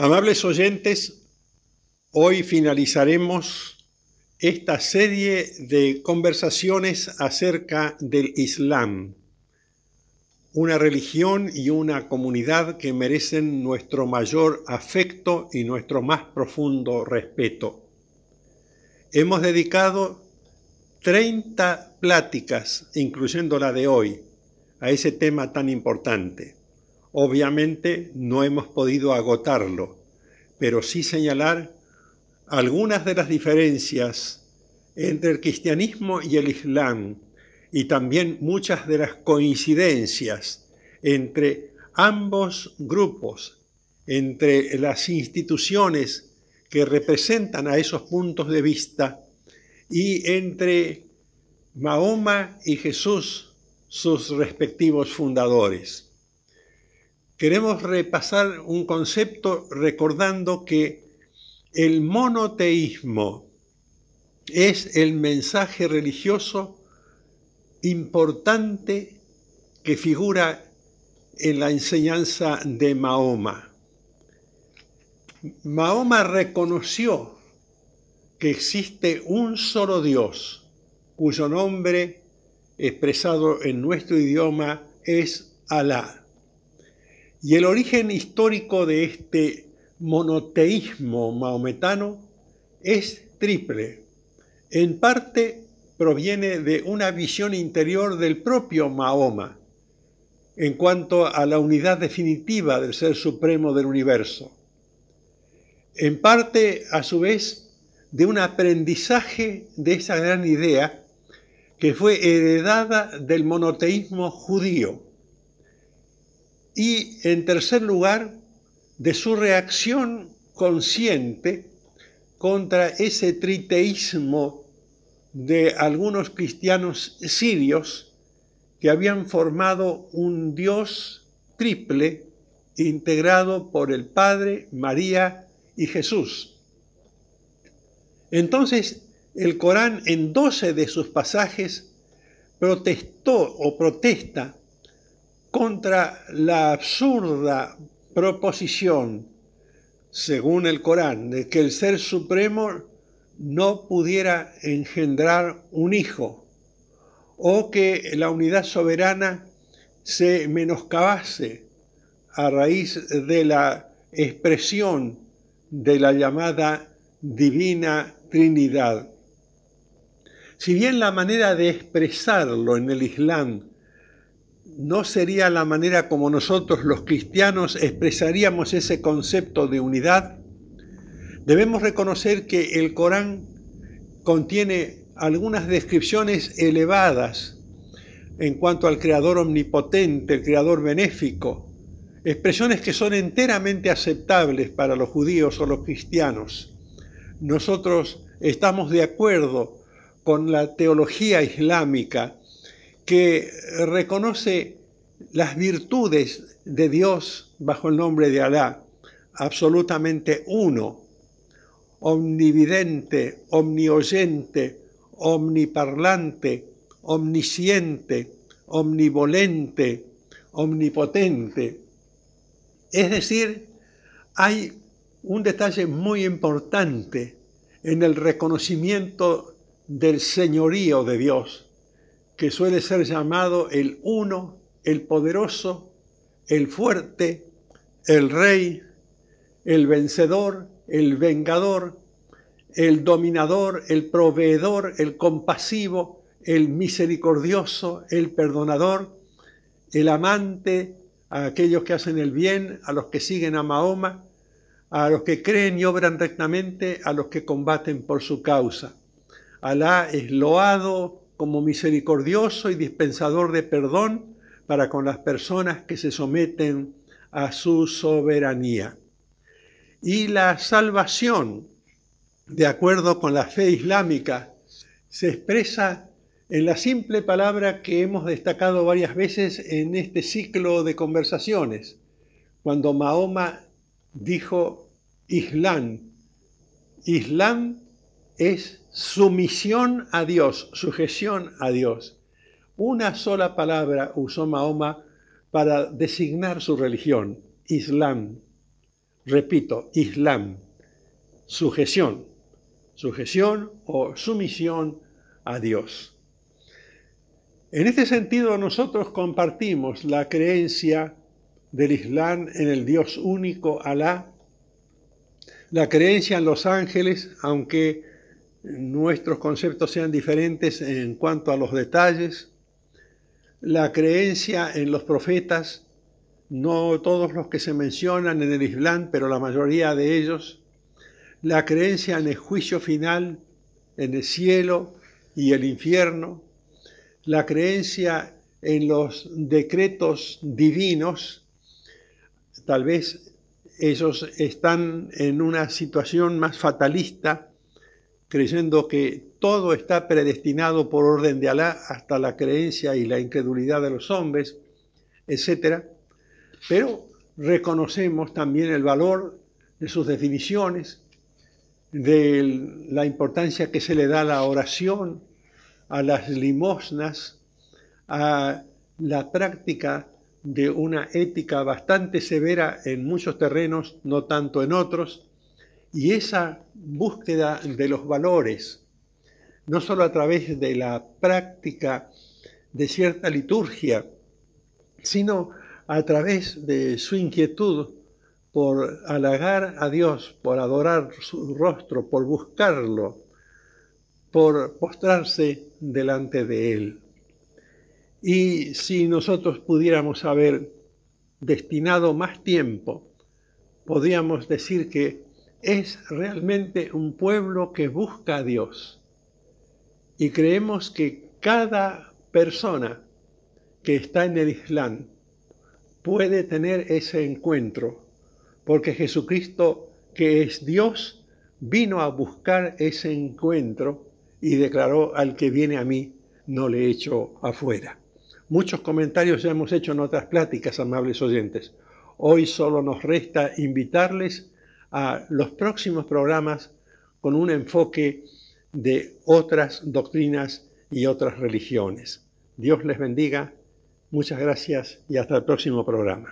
Amables oyentes, hoy finalizaremos esta serie de conversaciones acerca del Islam, una religión y una comunidad que merecen nuestro mayor afecto y nuestro más profundo respeto. Hemos dedicado 30 pláticas, incluyendo la de hoy, a ese tema tan importante. Obviamente no hemos podido agotarlo, pero sí señalar algunas de las diferencias entre el cristianismo y el islam y también muchas de las coincidencias entre ambos grupos, entre las instituciones que representan a esos puntos de vista y entre Mahoma y Jesús, sus respectivos fundadores. Queremos repasar un concepto recordando que el monoteísmo es el mensaje religioso importante que figura en la enseñanza de Mahoma. Mahoma reconoció que existe un solo Dios, cuyo nombre expresado en nuestro idioma es Alá. Y el origen histórico de este monoteísmo maometano es triple. En parte proviene de una visión interior del propio Mahoma en cuanto a la unidad definitiva del Ser Supremo del universo. En parte, a su vez, de un aprendizaje de esa gran idea que fue heredada del monoteísmo judío y, en tercer lugar, de su reacción consciente contra ese triteísmo de algunos cristianos sirios que habían formado un Dios triple integrado por el Padre, María y Jesús. Entonces, el Corán en doce de sus pasajes protestó o protesta contra la absurda proposición, según el Corán, de que el Ser Supremo no pudiera engendrar un hijo o que la unidad soberana se menoscabase a raíz de la expresión de la llamada divina Trinidad. Si bien la manera de expresarlo en el Islam no sería la manera como nosotros los cristianos expresaríamos ese concepto de unidad, debemos reconocer que el Corán contiene algunas descripciones elevadas en cuanto al Creador omnipotente, el Creador benéfico, expresiones que son enteramente aceptables para los judíos o los cristianos. Nosotros estamos de acuerdo con la teología islámica que reconoce las virtudes de Dios bajo el nombre de Alá, absolutamente uno, omnividente, omnioyente, omniparlante, omnisciente, omnivolente, omnipotente. Es decir, hay un detalle muy importante en el reconocimiento del señorío de Dios que suele ser llamado el uno, el poderoso, el fuerte, el rey, el vencedor, el vengador, el dominador, el proveedor, el compasivo, el misericordioso, el perdonador, el amante a aquellos que hacen el bien, a los que siguen a Mahoma, a los que creen y obran rectamente, a los que combaten por su causa. Alá es loado, como misericordioso y dispensador de perdón para con las personas que se someten a su soberanía. Y la salvación, de acuerdo con la fe islámica, se expresa en la simple palabra que hemos destacado varias veces en este ciclo de conversaciones, cuando Mahoma dijo Islam. Islam es sumisión a Dios, sujeción a Dios. Una sola palabra usó Mahoma para designar su religión, Islam. Repito, Islam, sujeción, sujeción o sumisión a Dios. En este sentido, nosotros compartimos la creencia del Islam en el Dios único, Alá, la creencia en los ángeles, aunque nuestros conceptos sean diferentes en cuanto a los detalles, la creencia en los profetas, no todos los que se mencionan en el Islam, pero la mayoría de ellos, la creencia en el juicio final, en el cielo y el infierno, la creencia en los decretos divinos, tal vez ellos están en una situación más fatalista, creyendo que todo está predestinado por orden de Alá hasta la creencia y la incredulidad de los hombres, etc. Pero reconocemos también el valor de sus definiciones, de la importancia que se le da a la oración, a las limosnas, a la práctica de una ética bastante severa en muchos terrenos, no tanto en otros, y esa búsqueda de los valores, no solo a través de la práctica de cierta liturgia, sino a través de su inquietud por halagar a Dios, por adorar su rostro, por buscarlo, por postrarse delante de Él. Y si nosotros pudiéramos haber destinado más tiempo, podríamos decir que es realmente un pueblo que busca a Dios. Y creemos que cada persona que está en el Islam puede tener ese encuentro, porque Jesucristo, que es Dios, vino a buscar ese encuentro y declaró al que viene a mí, no le echo afuera. Muchos comentarios ya hemos hecho en otras pláticas, amables oyentes. Hoy solo nos resta invitarles a los próximos programas con un enfoque de otras doctrinas y otras religiones. Dios les bendiga, muchas gracias y hasta el próximo programa.